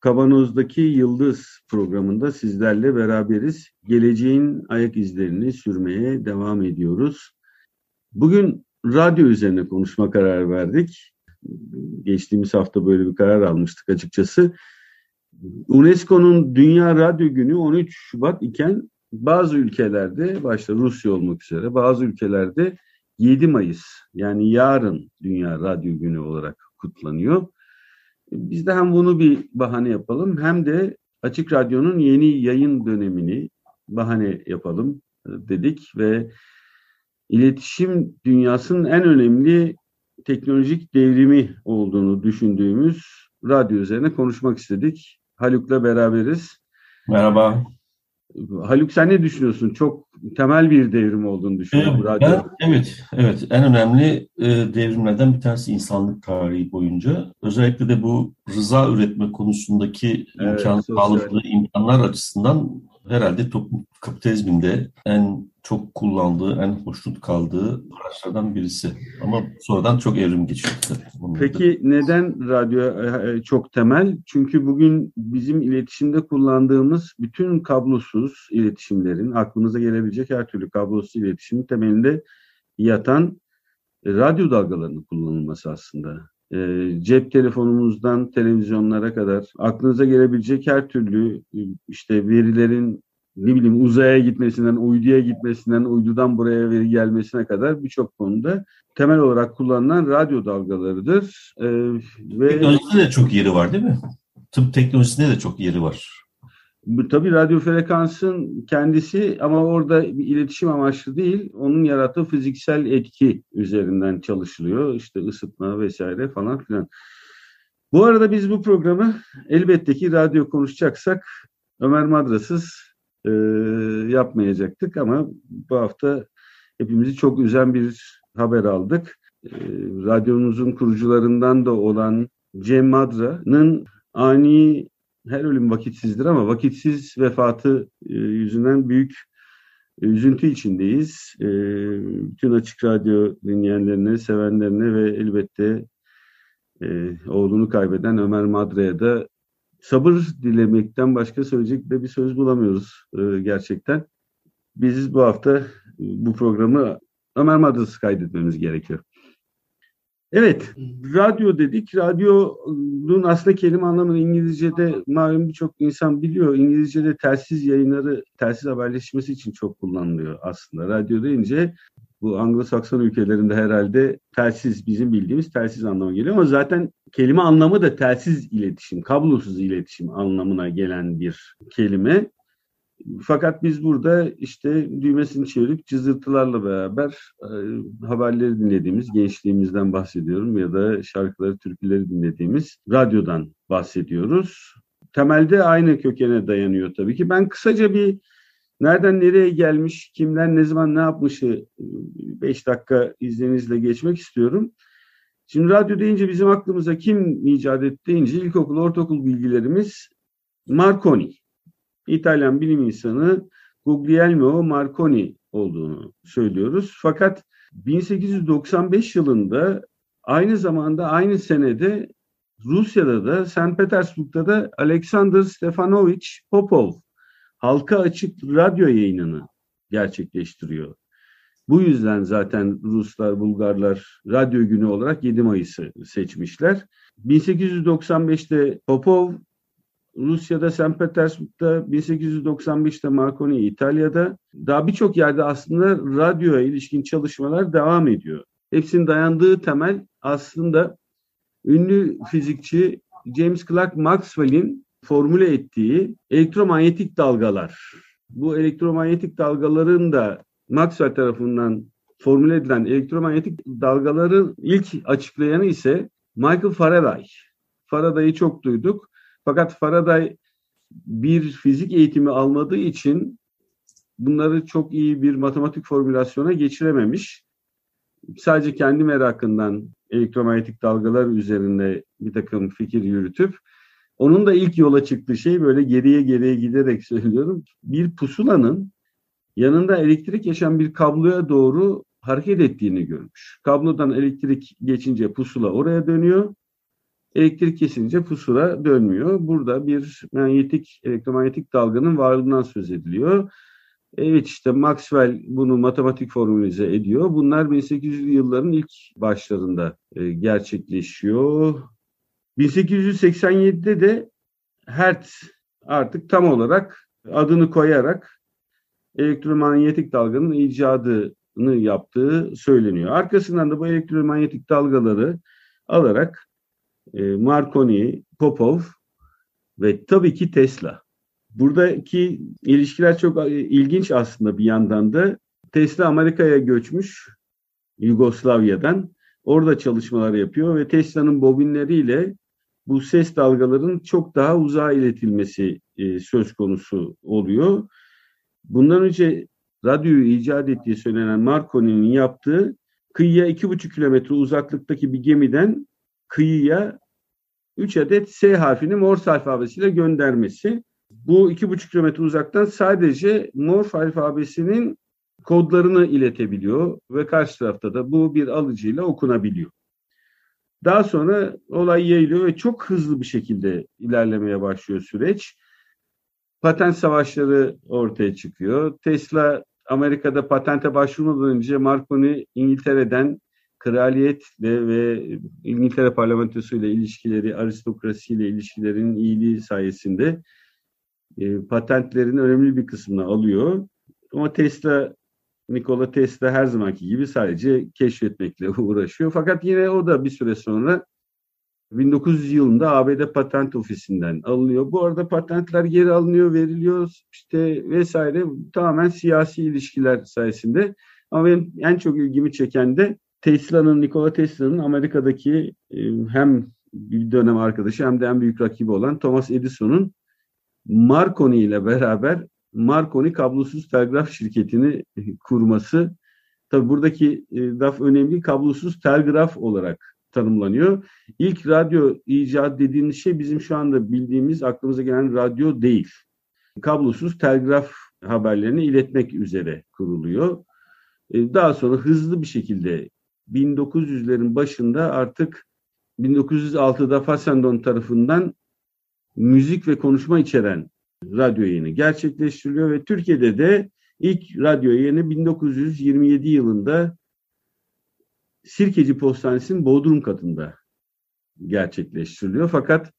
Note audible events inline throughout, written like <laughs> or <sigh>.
Kavanoz'daki Yıldız programında sizlerle beraberiz. Geleceğin ayak izlerini sürmeye devam ediyoruz. Bugün radyo üzerine konuşma kararı verdik. Geçtiğimiz hafta böyle bir karar almıştık açıkçası. UNESCO'nun Dünya Radyo Günü 13 Şubat iken bazı ülkelerde, başta Rusya olmak üzere bazı ülkelerde 7 Mayıs yani yarın Dünya Radyo Günü olarak kutlanıyor. Biz de hem bunu bir bahane yapalım hem de Açık Radyo'nun yeni yayın dönemini bahane yapalım e, dedik ve iletişim dünyasının en önemli teknolojik devrimi olduğunu düşündüğümüz radyo üzerine konuşmak istedik. Haluk'la beraberiz. Merhaba. Haluk sen ne düşünüyorsun? Çok temel bir devrim olduğunu düşünüyorum. Evet, ben, evet, evet. En önemli e, devrimlerden bir tanesi insanlık tarihi boyunca. Özellikle de bu rıza üretme konusundaki evet, imkan sağladığı imkanlar açısından herhalde toplum kapitalizminde en çok kullandığı, en hoşnut kaldığı araçlardan birisi. Ama sonradan çok evrim geçiyor tabii. Peki neden radyo e, e, çok temel? Çünkü bugün bizim iletişimde kullandığımız bütün kablosuz iletişimlerin, aklımıza gelebilecek her türlü kablosuz iletişimin temelinde yatan e, radyo dalgalarının kullanılması aslında. Cep telefonumuzdan televizyonlara kadar aklınıza gelebilecek her türlü işte verilerin ne bileyim uzaya gitmesinden, uyduya gitmesinden, uydudan buraya veri gelmesine kadar birçok konuda temel olarak kullanılan radyo dalgalarıdır. Ee, ve Teknolojide de çok yeri var değil mi? Tıp teknolojisinde de çok yeri var. Tabii radyo frekansın kendisi ama orada bir iletişim amaçlı değil, onun yarattığı fiziksel etki üzerinden çalışılıyor. İşte ısıtma vesaire falan filan. Bu arada biz bu programı elbette ki radyo konuşacaksak Ömer Madrasız e, yapmayacaktık ama bu hafta hepimizi çok üzen bir haber aldık. E, radyomuzun kurucularından da olan Cem Madra'nın ani her ölüm vakitsizdir ama vakitsiz vefatı e, yüzünden büyük e, üzüntü içindeyiz. E, bütün Açık Radyo dinleyenlerine, sevenlerine ve elbette e, oğlunu kaybeden Ömer Madra'ya da sabır dilemekten başka söyleyecek de bir söz bulamıyoruz gerçekten. Biz bu hafta bu programı Ömer Madrası kaydetmemiz gerekiyor. Evet, radyo dedik. Radyonun aslında kelime anlamını İngilizce'de malum birçok insan biliyor. İngilizce'de telsiz yayınları, telsiz haberleşmesi için çok kullanılıyor aslında. Radyo deyince bu Anglo-Sakson ülkelerinde herhalde telsiz bizim bildiğimiz telsiz anlamı geliyor ama zaten kelime anlamı da telsiz iletişim, kablosuz iletişim anlamına gelen bir kelime. Fakat biz burada işte düğmesini çevirip cızırtılarla beraber e, haberleri dinlediğimiz, gençliğimizden bahsediyorum ya da şarkıları, türküleri dinlediğimiz radyodan bahsediyoruz. Temelde aynı kökene dayanıyor tabii ki. Ben kısaca bir nereden nereye gelmiş, kimden ne zaman ne yapmışı 5 dakika izninizle geçmek istiyorum. Şimdi radyo deyince bizim aklımıza kim icat etti deyince ilkokul, ortaokul bilgilerimiz Marconi. İtalyan bilim insanı Guglielmo Marconi olduğunu söylüyoruz. Fakat 1895 yılında aynı zamanda aynı senede Rusya'da da St. Petersburg'da da Alexander Stefanovich Popov halka açık radyo yayınını gerçekleştiriyor. Bu yüzden zaten Ruslar, Bulgarlar radyo günü olarak 7 Mayıs'ı seçmişler. 1895'te Popov Rusya'da, St. Petersburg'da, 1895'te Marconi İtalya'da. Daha birçok yerde aslında radyoya ilişkin çalışmalar devam ediyor. Hepsinin dayandığı temel aslında ünlü fizikçi James Clerk Maxwell'in formüle ettiği elektromanyetik dalgalar. Bu elektromanyetik dalgaların da Maxwell tarafından formüle edilen elektromanyetik dalgaların ilk açıklayanı ise Michael Faraday. Faraday'ı çok duyduk. Fakat Faraday bir fizik eğitimi almadığı için bunları çok iyi bir matematik formülasyona geçirememiş. Sadece kendi merakından elektromanyetik dalgalar üzerinde bir takım fikir yürütüp onun da ilk yola çıktığı şey böyle geriye geriye giderek söylüyorum. Bir pusulanın yanında elektrik yaşayan bir kabloya doğru hareket ettiğini görmüş. Kablodan elektrik geçince pusula oraya dönüyor. Elektrik kesince pusula dönmüyor. Burada bir manyetik, elektromanyetik dalganın varlığından söz ediliyor. Evet işte Maxwell bunu matematik formülize ediyor. Bunlar 1800'lü yılların ilk başlarında e, gerçekleşiyor. 1887'de de Hertz artık tam olarak adını koyarak elektromanyetik dalganın icadını yaptığı söyleniyor. Arkasından da bu elektromanyetik dalgaları alarak e, Marconi, Popov ve tabii ki Tesla. Buradaki ilişkiler çok e, ilginç aslında bir yandan da. Tesla Amerika'ya göçmüş Yugoslavya'dan. Orada çalışmalar yapıyor ve Tesla'nın bobinleriyle bu ses dalgalarının çok daha uzağa iletilmesi e, söz konusu oluyor. Bundan önce radyoyu icat ettiği söylenen Marconi'nin yaptığı kıyıya iki buçuk kilometre uzaklıktaki bir gemiden kıyıya 3 adet S harfini Morse alfabesiyle göndermesi. Bu iki buçuk kilometre uzaktan sadece Morse alfabesinin kodlarını iletebiliyor ve karşı tarafta da bu bir alıcıyla okunabiliyor. Daha sonra olay yayılıyor ve çok hızlı bir şekilde ilerlemeye başlıyor süreç. Patent savaşları ortaya çıkıyor. Tesla Amerika'da patente başvurmadan önce Marconi İngiltere'den kraliyetle ve İngiltere parlamentosu ile ilişkileri, aristokrasi ile ilişkilerin iyiliği sayesinde e, patentlerin önemli bir kısmını alıyor. Ama Tesla, Nikola Tesla her zamanki gibi sadece keşfetmekle <laughs> uğraşıyor. Fakat yine o da bir süre sonra 1900 yılında ABD Patent Ofisi'nden alınıyor. Bu arada patentler geri alınıyor, veriliyor işte vesaire tamamen siyasi ilişkiler sayesinde. Ama benim en çok ilgimi çeken de Tesla'nın, Nikola Tesla'nın Amerika'daki e, hem bir dönem arkadaşı hem de en büyük rakibi olan Thomas Edison'un Marconi ile beraber Marconi kablosuz telgraf şirketini kurması. Tabi buradaki e, laf önemli kablosuz telgraf olarak tanımlanıyor. İlk radyo icat dediğimiz şey bizim şu anda bildiğimiz aklımıza gelen radyo değil. Kablosuz telgraf haberlerini iletmek üzere kuruluyor. E, daha sonra hızlı bir şekilde 1900'lerin başında artık 1906'da Fassendon tarafından müzik ve konuşma içeren radyo yayını gerçekleştiriliyor ve Türkiye'de de ilk radyo yayını 1927 yılında Sirkeci Postanesi'nin Bodrum katında gerçekleştiriliyor. Fakat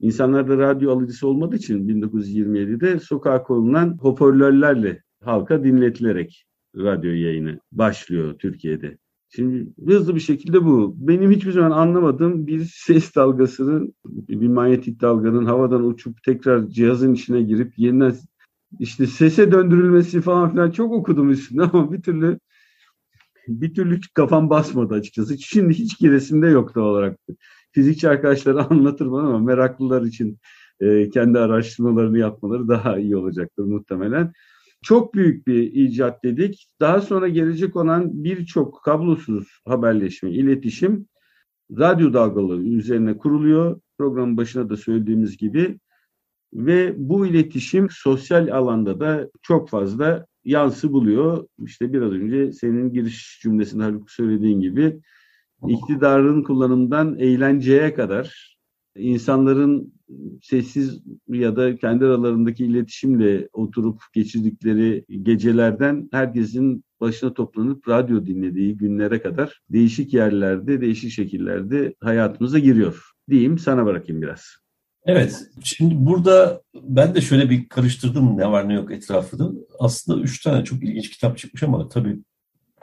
insanlarda radyo alıcısı olmadığı için 1927'de sokağa konulan hoparlörlerle halka dinletilerek radyo yayını başlıyor Türkiye'de. Şimdi hızlı bir şekilde bu. Benim hiçbir zaman anlamadığım bir ses dalgasının, bir manyetik dalganın havadan uçup tekrar cihazın içine girip yeniden işte sese döndürülmesi falan filan çok okudum üstünde <laughs> ama bir türlü bir türlü kafam basmadı açıkçası. Şimdi hiç giresimde yoktu olarak. Fizikçi arkadaşları <laughs> anlatır bana ama meraklılar için e, kendi araştırmalarını yapmaları daha iyi olacaktır muhtemelen. Çok büyük bir icat dedik. Daha sonra gelecek olan birçok kablosuz haberleşme, iletişim radyo dalgaları üzerine kuruluyor. Programın başına da söylediğimiz gibi. Ve bu iletişim sosyal alanda da çok fazla yansı buluyor. İşte biraz önce senin giriş cümlesinde Haluk söylediğin gibi iktidarın kullanımından eğlenceye kadar insanların sessiz ya da kendi aralarındaki iletişimle oturup geçirdikleri gecelerden herkesin başına toplanıp radyo dinlediği günlere kadar değişik yerlerde, değişik şekillerde hayatımıza giriyor. Diyeyim sana bırakayım biraz. Evet, şimdi burada ben de şöyle bir karıştırdım ne var ne yok etrafını. Aslında üç tane çok ilginç kitap çıkmış ama tabii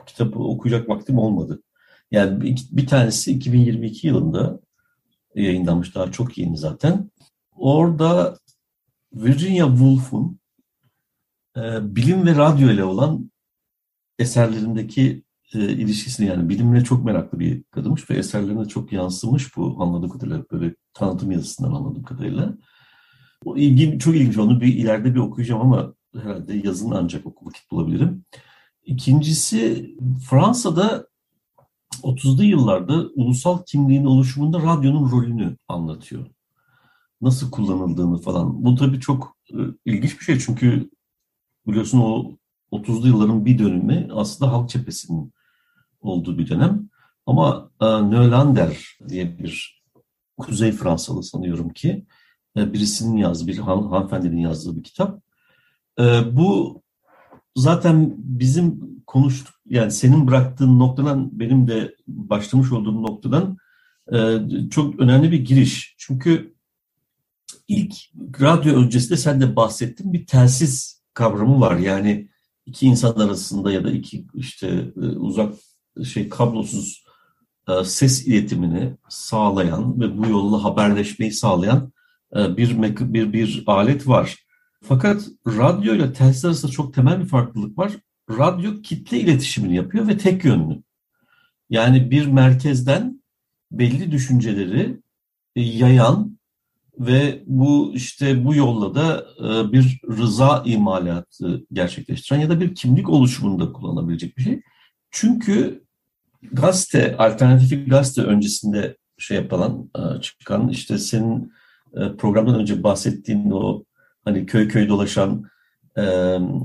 kitabı okuyacak vaktim olmadı. Yani bir, bir tanesi 2022 yılında yayınlanmış, daha çok yeni zaten. Orada Virginia Woolf'un e, bilim ve radyo ile olan eserlerindeki e, ilişkisini yani bilimle çok meraklı bir kadınmış ve eserlerine çok yansımış bu anladığım kadarıyla böyle tanıtım yazısından anladığım kadarıyla. O ilgi çok ilginç. Onu bir ileride bir okuyacağım ama herhalde yazın ancak oku vakit bulabilirim. İkincisi Fransa'da 30'lu yıllarda ulusal kimliğin oluşumunda radyonun rolünü anlatıyor. Nasıl kullanıldığını falan. Bu tabii çok e, ilginç bir şey çünkü biliyorsun o 30'lu yılların bir dönümü aslında halk cephesinin olduğu bir dönem. Ama e, Nölander diye bir Kuzey Fransalı sanıyorum ki e, birisinin yazdığı, bir han, hanımefendinin yazdığı bir kitap. Bu zaten bizim konuştuk, yani senin bıraktığın noktadan, benim de başlamış olduğum noktadan e, çok önemli bir giriş. Çünkü ilk radyo öncesinde sen de bahsettin bir telsiz kavramı var. Yani iki insan arasında ya da iki işte e, uzak şey kablosuz e, ses iletimini sağlayan ve bu yolla haberleşmeyi sağlayan e, bir bir bir alet var. Fakat radyo ile telsiz arasında çok temel bir farklılık var. Radyo kitle iletişimini yapıyor ve tek yönlü. Yani bir merkezden belli düşünceleri yayan ve bu işte bu yolla da bir rıza imalatı gerçekleştiren ya da bir kimlik oluşumunda kullanabilecek bir şey. Çünkü gazete, alternatif gazete öncesinde şey yapılan, e, çıkan işte senin e, programdan önce bahsettiğin o hani köy köy dolaşan e,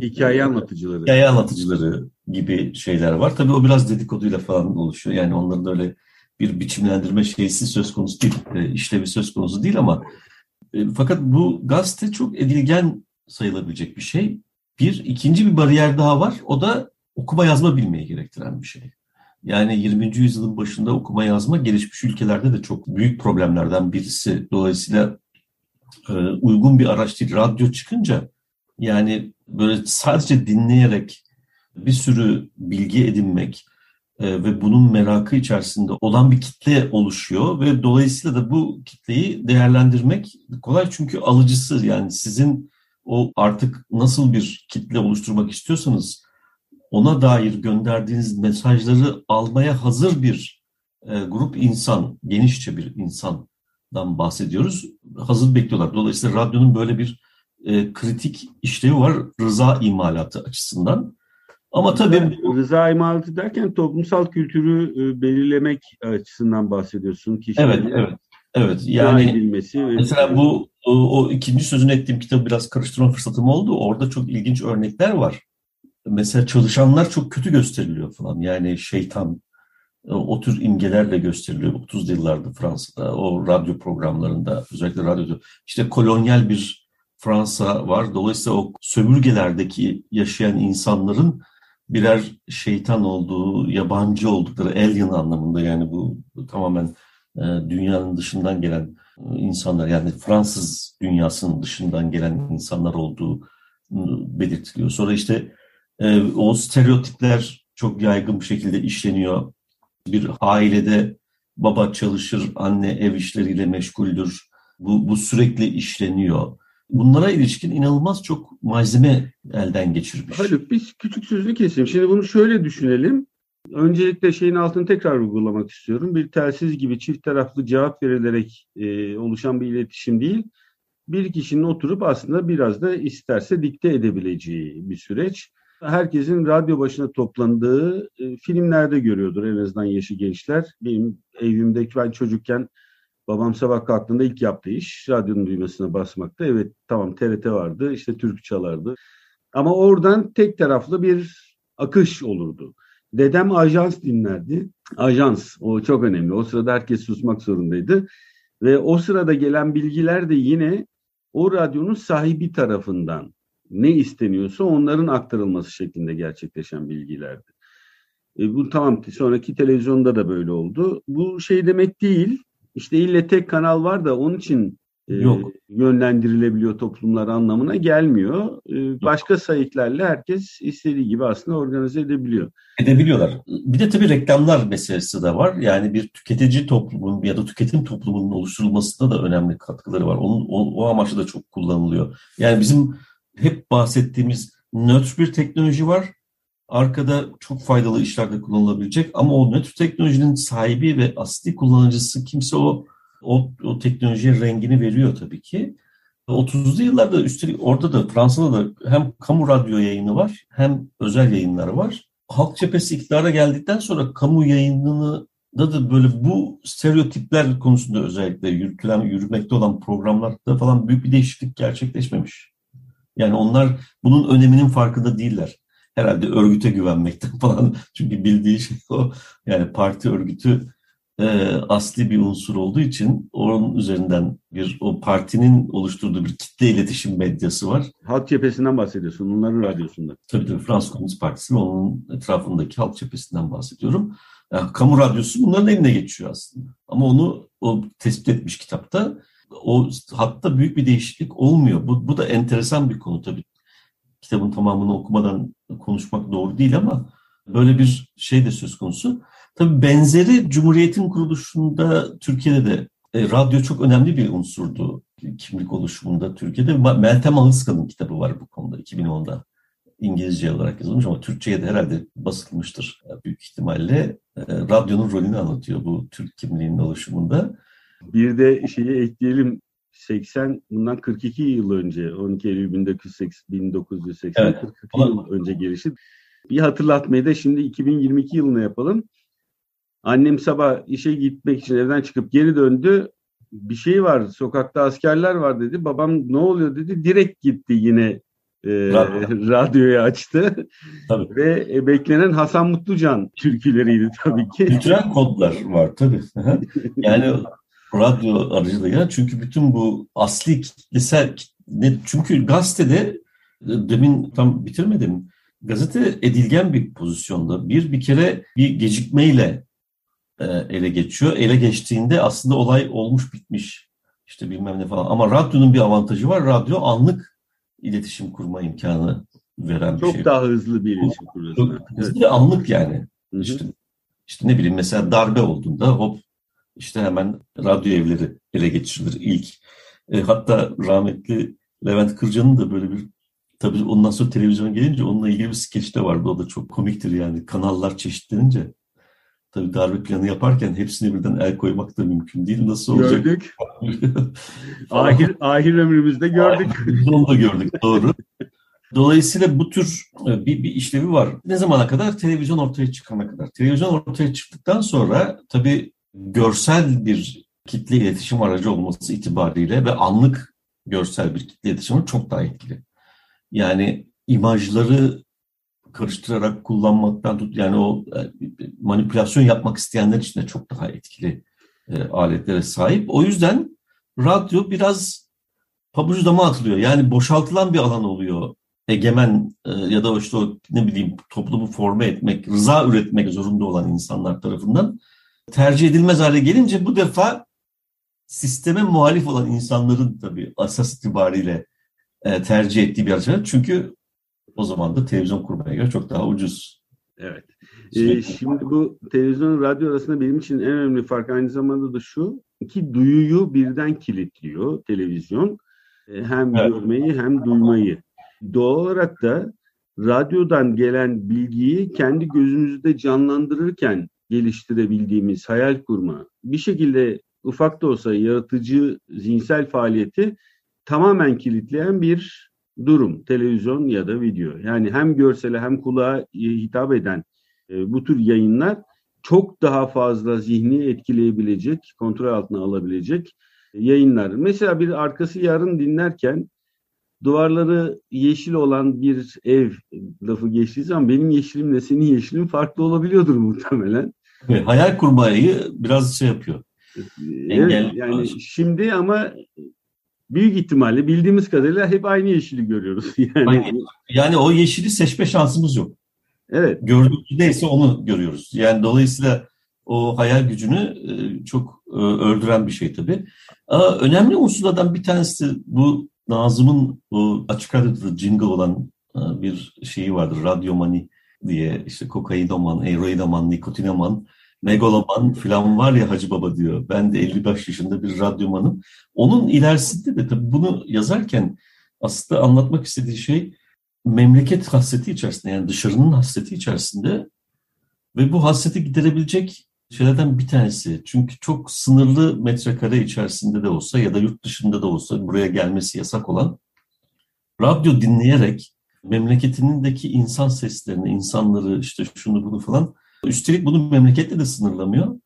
hikaye anlatıcıları. Hikaye anlatıcıları gibi şeyler var. Tabii o biraz dedikoduyla falan oluşuyor. Yani onların öyle bir biçimlendirme şeysi söz konusu değil, işlevi söz konusu değil ama fakat bu gazete çok edilgen sayılabilecek bir şey. Bir, ikinci bir bariyer daha var. O da okuma yazma bilmeyi gerektiren bir şey. Yani 20. yüzyılın başında okuma yazma gelişmiş ülkelerde de çok büyük problemlerden birisi. Dolayısıyla e, uygun bir araç değil. Radyo çıkınca yani böyle sadece dinleyerek bir sürü bilgi edinmek e, ve bunun merakı içerisinde olan bir kitle oluşuyor ve dolayısıyla da bu kitleyi değerlendirmek kolay çünkü alıcısı yani sizin o artık nasıl bir kitle oluşturmak istiyorsanız ona dair gönderdiğiniz mesajları almaya hazır bir e, grup insan, genişçe bir insandan bahsediyoruz. Hazır bekliyorlar. Dolayısıyla radyonun böyle bir e, kritik işlevi var rıza imalatı açısından. Ama tabii rıza imalatı derken toplumsal kültürü e, belirlemek açısından bahsediyorsun. Kişilerin evet, evet. Evet yani mesela bu o, o ikinci sözünü ettiğim kitabı biraz karıştırma fırsatım oldu. Orada çok ilginç örnekler var mesela çalışanlar çok kötü gösteriliyor falan. Yani şeytan o tür imgelerle gösteriliyor 30 yıllarda Fransa'da o radyo programlarında özellikle radyoda işte kolonyal bir Fransa var. Dolayısıyla o sömürgelerdeki yaşayan insanların birer şeytan olduğu, yabancı oldukları alien anlamında yani bu tamamen e, dünyanın dışından gelen insanlar yani Fransız dünyasının dışından gelen insanlar olduğu belirtiliyor. Sonra işte e, o stereotipler çok yaygın bir şekilde işleniyor. Bir ailede baba çalışır, anne ev işleriyle meşguldür. Bu, bu sürekli işleniyor. Bunlara ilişkin inanılmaz çok malzeme elden geçirmiş. Haluk biz küçük sözünü keseyim. Şimdi bunu şöyle düşünelim. Öncelikle şeyin altını tekrar uygulamak istiyorum. Bir telsiz gibi çift taraflı cevap verilerek e, oluşan bir iletişim değil. Bir kişinin oturup aslında biraz da isterse dikte edebileceği bir süreç herkesin radyo başına toplandığı e, filmlerde görüyordur en azından yaşı gençler. Benim evimdeki ben çocukken babam sabah kalktığında ilk yaptığı iş radyonun düğmesine basmakta. Evet tamam TRT vardı işte Türk çalardı. Ama oradan tek taraflı bir akış olurdu. Dedem ajans dinlerdi. Ajans o çok önemli. O sırada herkes susmak zorundaydı. Ve o sırada gelen bilgiler de yine o radyonun sahibi tarafından ne isteniyorsa onların aktarılması şeklinde gerçekleşen bilgilerdi. E, bu tamam sonraki televizyonda da böyle oldu. Bu şey demek değil. İşte ille tek kanal var da onun için e, Yok. yönlendirilebiliyor toplumlar anlamına gelmiyor. E, başka sayıklarla herkes istediği gibi aslında organize edebiliyor. Edebiliyorlar. Bir de tabii reklamlar meselesi de var. Yani bir tüketici toplumun ya da tüketim toplumunun oluşturulmasında da önemli katkıları var. Onun, o, o amaçla da çok kullanılıyor. Yani bizim hep bahsettiğimiz nötr bir teknoloji var. Arkada çok faydalı işlerde kullanılabilecek ama o nötr teknolojinin sahibi ve asli kullanıcısı kimse o o, o teknolojiye rengini veriyor tabii ki. 30'lu yıllarda üstelik orada da Fransa'da da hem kamu radyo yayını var hem özel yayınları var. Halk cephesi iktidara geldikten sonra kamu yayınını da da böyle bu stereotipler konusunda özellikle yürütülen, yürümekte olan programlarda falan büyük bir değişiklik gerçekleşmemiş. Yani onlar bunun öneminin farkında değiller. Herhalde örgüte güvenmekten <laughs> falan. Çünkü bildiği şey o. Yani parti örgütü e, asli bir unsur olduğu için onun üzerinden bir o partinin oluşturduğu bir kitle iletişim medyası var. Halk cephesinden bahsediyorsun, onların radyosunda. Tabii tabii Fransız Komünist Partisi ve onun etrafındaki halk cephesinden bahsediyorum. Yani, kamu radyosu bunların eline geçiyor aslında. Ama onu o tespit etmiş kitapta. O hatta büyük bir değişiklik olmuyor. Bu, bu da enteresan bir konu tabii. Kitabın tamamını okumadan konuşmak doğru değil ama böyle bir şey de söz konusu. Tabii benzeri Cumhuriyet'in kuruluşunda Türkiye'de de e, radyo çok önemli bir unsurdu kimlik oluşumunda Türkiye'de. Meltem Ağızkan'ın kitabı var bu konuda 2010'da. İngilizce olarak yazılmış ama Türkçe'ye de herhalde basılmıştır büyük ihtimalle. E, radyonun rolünü anlatıyor bu Türk kimliğinin oluşumunda. Bir de şeyi ekleyelim 80 bundan 42 yıl önce 12 Eylül 1980 evet. 42 yıl önce gelişti. Bir hatırlatmayı da şimdi 2022 yılına yapalım. Annem sabah işe gitmek için evden çıkıp geri döndü. Bir şey var, sokakta askerler var dedi. Babam ne oluyor dedi. Direkt gitti yine e, <laughs> radyoyu açtı. Tabii. Ve e, beklenen Hasan Mutlucan türküleriydi tabii ki. Kültürel kodlar var tabii. yani radyo aracılığıyla çünkü bütün bu asli kitlesel çünkü gazetede demin tam bitirmedim. Gazete edilgen bir pozisyonda. Bir bir kere bir gecikmeyle e, ele geçiyor. Ele geçtiğinde aslında olay olmuş bitmiş. İşte bilmem ne falan. Ama radyonun bir avantajı var. Radyo anlık iletişim kurma imkanı veren Çok bir şey. daha hızlı bir iletişim kuruyorsun. Hızlı ve anlık yani. Hı-hı. İşte, işte ne bileyim mesela darbe olduğunda hop işte hemen radyo evleri ele geçirilir ilk. E, hatta rahmetli Levent Kırca'nın da böyle bir tabii ondan sonra televizyon gelince onunla ilgili bir skeç de vardı. O da çok komiktir yani. Kanallar çeşitlenince Tabii darbe planı yaparken hepsine birden el koymak da mümkün değil. Nasıl olacak? Gördük. <laughs> ahir, ahir ömrümüzde gördük. Onu da gördük doğru. Dolayısıyla bu tür e, bir, bir işlevi var. Ne zamana kadar? Televizyon ortaya çıkana kadar. Televizyon ortaya çıktıktan sonra tabii görsel bir kitle iletişim aracı olması itibariyle ve anlık görsel bir kitle iletişimi çok daha etkili. Yani imajları karıştırarak kullanmaktan tut yani o e, manipülasyon yapmak isteyenler için de çok daha etkili e, aletlere sahip. O yüzden radyo biraz pabucu dama atılıyor. Yani boşaltılan bir alan oluyor. Egemen e, ya da işte o ne bileyim toplumu forme etmek, rıza üretmek zorunda olan insanlar tarafından tercih edilmez hale gelince bu defa sisteme muhalif olan insanların tabii asas itibariyle e, tercih ettiği bir araç. Çünkü o zaman da televizyon kurmaya göre çok daha ucuz. Evet. Ee, şimdi bu televizyon radyo arasında benim için en önemli fark aynı zamanda da şu ki duyuyu birden kilitliyor televizyon. Ee, hem evet. görmeyi hem duymayı. Doğal olarak da radyodan gelen bilgiyi kendi gözümüzde canlandırırken geliştirebildiğimiz hayal kurma, bir şekilde ufak da olsa yaratıcı zihinsel faaliyeti tamamen kilitleyen bir durum, televizyon ya da video. Yani hem görsele hem kulağa hitap eden e, bu tür yayınlar çok daha fazla zihni etkileyebilecek, kontrol altına alabilecek yayınlar. Mesela bir arkası yarın dinlerken duvarları yeşil olan bir ev lafı geçtiği zaman benim yeşilimle senin yeşilin farklı olabiliyordur muhtemelen. Evet, hayal kurmayı biraz şey yapıyor. Evet, yani şimdi ama büyük ihtimalle bildiğimiz kadarıyla hep aynı yeşili görüyoruz. <laughs> Yani, yani o yeşili seçme şansımız yok. Evet. Gördüğümüz neyse onu görüyoruz. Yani dolayısıyla o hayal gücünü e, çok e, öldüren bir şey tabii. Önemli unsurlardan bir tanesi bu Nazım'ın bu açık radyoda jingle olan e, bir şeyi vardır. Radyomani diye işte kokainoman, eroinoman, nikotinoman megaloman falan var ya Hacı Baba diyor. Ben de 55 yaşında bir radyomanım. Onun ilerisinde de tabii bunu yazarken aslında anlatmak istediği şey memleket hasreti içerisinde yani dışarının hasreti içerisinde ve bu hasreti giderebilecek şeylerden bir tanesi. Çünkü çok sınırlı metrekare içerisinde de olsa ya da yurt dışında da olsa buraya gelmesi yasak olan radyo dinleyerek memleketindeki insan seslerini, insanları işte şunu bunu falan üstelik bunu memleketle de sınırlamıyor.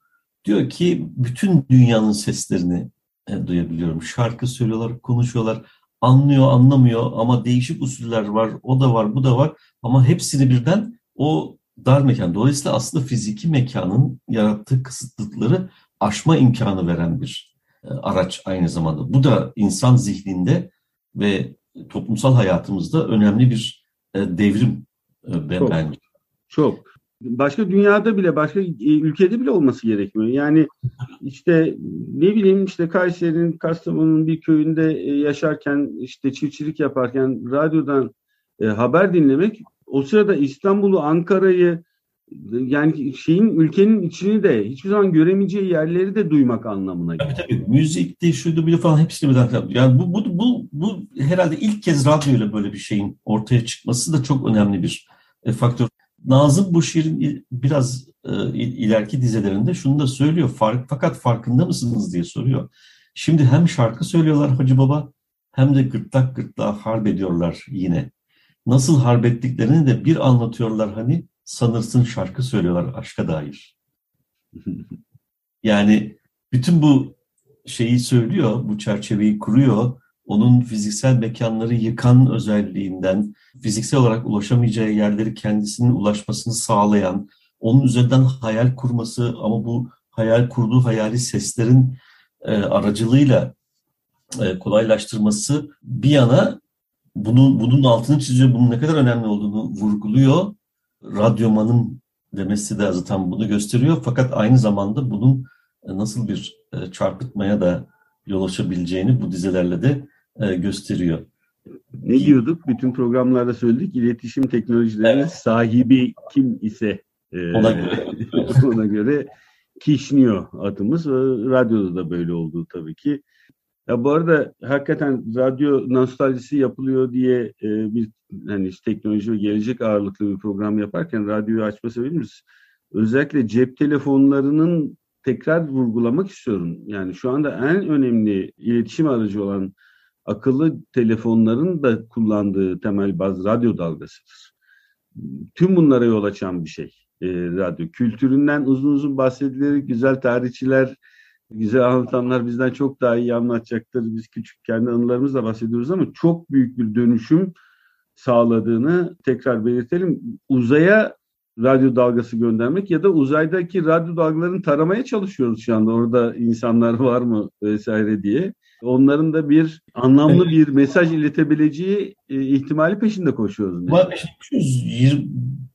Diyor ki bütün dünyanın seslerini e, duyabiliyorum. Şarkı söylüyorlar, konuşuyorlar, anlıyor, anlamıyor ama değişik usuller var, o da var, bu da var ama hepsini birden o dar mekan. Dolayısıyla aslında fiziki mekanın yarattığı kısıtlıkları aşma imkanı veren bir e, araç aynı zamanda. Bu da insan zihninde ve toplumsal hayatımızda önemli bir e, devrim e, çok, bence. Çok. Başka dünyada bile, başka ülkede bile olması gerekmiyor. Yani işte ne bileyim işte Kayseri'nin, Kastamonu'nun bir köyünde yaşarken, işte çiftçilik yaparken radyodan haber dinlemek o sırada İstanbul'u, Ankara'yı yani şeyin ülkenin içini de hiçbir zaman göremeyeceği yerleri de duymak anlamına geliyor. Tabii tabii. Müzikti, şuydu bile falan hepsini birden yani bu, bu, bu, bu herhalde ilk kez radyoyla böyle bir şeyin ortaya çıkması da çok önemli bir e, faktör. Nazım bu şiirin biraz e, ileriki dizelerinde şunu da söylüyor. Fark, fakat farkında mısınız diye soruyor. Şimdi hem şarkı söylüyorlar Hacı Baba hem de gırtlak gırtlağa harp ediyorlar yine nasıl harp ettiklerini de bir anlatıyorlar hani sanırsın şarkı söylüyorlar aşka dair. <laughs> yani bütün bu şeyi söylüyor, bu çerçeveyi kuruyor. Onun fiziksel mekanları yıkan özelliğinden, fiziksel olarak ulaşamayacağı yerleri kendisinin ulaşmasını sağlayan, onun üzerinden hayal kurması ama bu hayal kurduğu hayali seslerin e, aracılığıyla e, kolaylaştırması bir yana bunun, bunun altını çiziyor, bunun ne kadar önemli olduğunu vurguluyor. Radyomanın demesi de zaten bunu gösteriyor. Fakat aynı zamanda bunun e, nasıl bir e, çarpıtmaya da yol açabileceğini bu dizelerle de e, gösteriyor. Ne diyorduk? Bütün programlarda söyledik. İletişim teknolojilerinin evet. sahibi kim ise ona <laughs> göre, ona göre kişniyor adımız. Radyoda da böyle olduğu tabii ki. Ya bu arada hakikaten radyo nostaljisi yapılıyor diye e, bir hani teknoloji ve gelecek ağırlıklı bir program yaparken radyoyu açma sebebimiz özellikle cep telefonlarının tekrar vurgulamak istiyorum. Yani şu anda en önemli iletişim aracı olan akıllı telefonların da kullandığı temel baz radyo dalgasıdır. Tüm bunlara yol açan bir şey e, radyo. Kültüründen uzun uzun bahsedilir, güzel tarihçiler güzel anlatanlar bizden çok daha iyi anlatacaktır. Biz küçük kendi anılarımızla bahsediyoruz ama çok büyük bir dönüşüm sağladığını tekrar belirtelim. Uzaya radyo dalgası göndermek ya da uzaydaki radyo dalgalarını taramaya çalışıyoruz şu anda. Orada insanlar var mı vesaire diye. Onların da bir anlamlı bir mesaj iletebileceği e, ihtimali peşinde koşuyoruz. Var,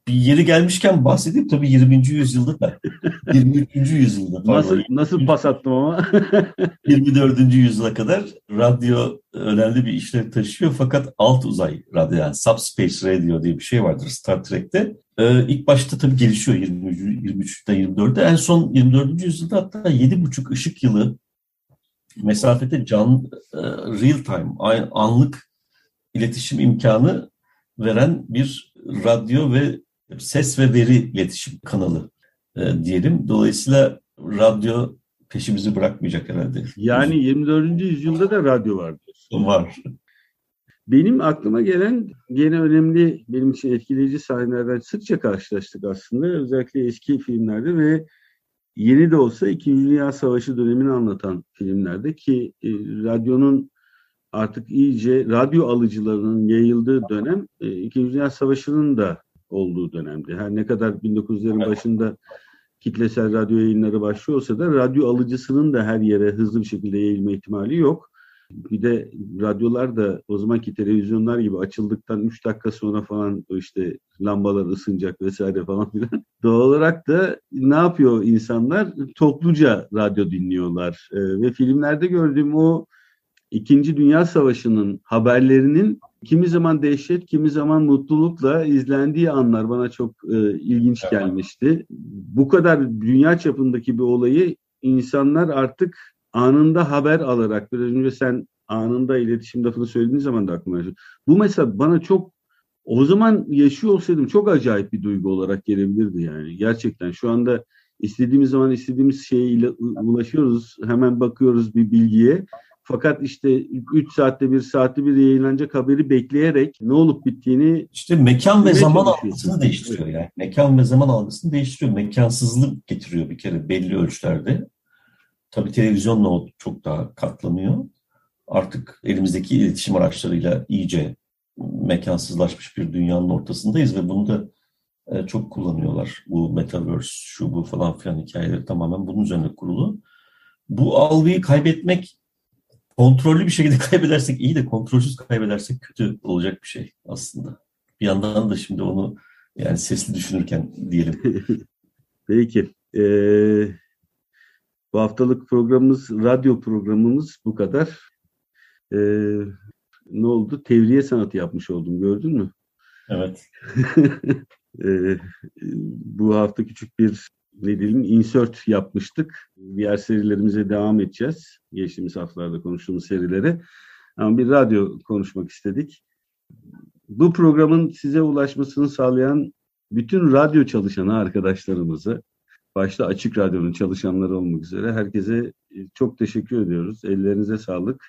bir yeri gelmişken bahsedeyim tabii 20. yüzyılda da <laughs> 23. yüzyılda. Pardon. Nasıl, nasıl pas attım ama? <laughs> 24. yüzyıla kadar radyo önemli bir işlev taşıyor fakat alt uzay radyo yani subspace radio diye bir şey vardır Star Trek'te. Ee, ilk başta tabii gelişiyor 23. 23'te 24'te. En son 24. yüzyılda hatta 7,5 ışık yılı mesafede can e, real time anlık iletişim imkanı veren bir radyo ve ses ve veri iletişim kanalı e, diyelim. Dolayısıyla radyo peşimizi bırakmayacak herhalde. Yani 24. yüzyılda da radyo var diyorsun. Var. Benim aklıma gelen gene önemli, benim için etkileyici sahnelerden sıkça karşılaştık aslında. Özellikle eski filmlerde ve yeni de olsa İkinci Dünya Savaşı dönemini anlatan filmlerde ki e, radyonun artık iyice radyo alıcılarının yayıldığı dönem e, İkinci Dünya Savaşı'nın da olduğu dönemde. Her ne kadar 1900'lerin başında kitlesel radyo yayınları başlıyorsa da radyo alıcısının da her yere hızlı bir şekilde yayılma ihtimali yok. Bir de radyolar da o zamanki televizyonlar gibi açıldıktan 3 dakika sonra falan işte lambalar ısınacak vesaire falan filan. <laughs> Doğal olarak da ne yapıyor insanlar? Topluca radyo dinliyorlar. Ee, ve filmlerde gördüğüm o İkinci Dünya Savaşı'nın haberlerinin kimi zaman dehşet, kimi zaman mutlulukla izlendiği anlar bana çok e, ilginç gelmişti. Bu kadar dünya çapındaki bir olayı insanlar artık anında haber alarak, biraz önce sen anında iletişim lafını söylediğin zaman da aklıma geldi. Bu mesela bana çok o zaman yaşıyor olsaydım çok acayip bir duygu olarak gelebilirdi yani. Gerçekten şu anda istediğimiz zaman istediğimiz şeyle ulaşıyoruz. Hemen bakıyoruz bir bilgiye. Fakat işte 3 saatte bir saati bir yayınlanacak haberi bekleyerek ne olup bittiğini işte mekan ve zaman algısını değiştiriyor yani. Mekan ve zaman algısını değiştiriyor. Mekansızlık getiriyor bir kere belli ölçülerde. Tabii televizyonla o çok daha katlanıyor. Artık elimizdeki iletişim araçlarıyla iyice mekansızlaşmış bir dünyanın ortasındayız ve bunu da e, çok kullanıyorlar. Bu metaverse, şu bu falan filan hikayeleri tamamen bunun üzerine kurulu. Bu algıyı kaybetmek kontrollü bir şekilde <laughs> kaybedersek iyi de kontrolsüz kaybedersek kötü olacak bir şey aslında. Bir yandan da şimdi onu yani sesli düşünürken diyelim. <laughs> Peki. Ee, bu haftalık programımız, radyo programımız bu kadar. Ee, ne oldu? Tevriye sanatı yapmış oldum gördün mü? Evet. <laughs> ee, bu hafta küçük bir ne diyelim insert yapmıştık. Diğer serilerimize devam edeceğiz. Geçtiğimiz haftalarda konuştuğumuz serilere. Ama bir radyo konuşmak istedik. Bu programın size ulaşmasını sağlayan bütün radyo çalışanı arkadaşlarımızı, başta Açık Radyo'nun çalışanları olmak üzere herkese çok teşekkür ediyoruz. Ellerinize sağlık.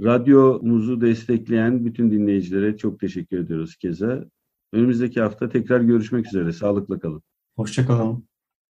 Radyomuzu destekleyen bütün dinleyicilere çok teşekkür ediyoruz keza. Önümüzdeki hafta tekrar görüşmek üzere. Sağlıkla kalın. Hoşçakalın.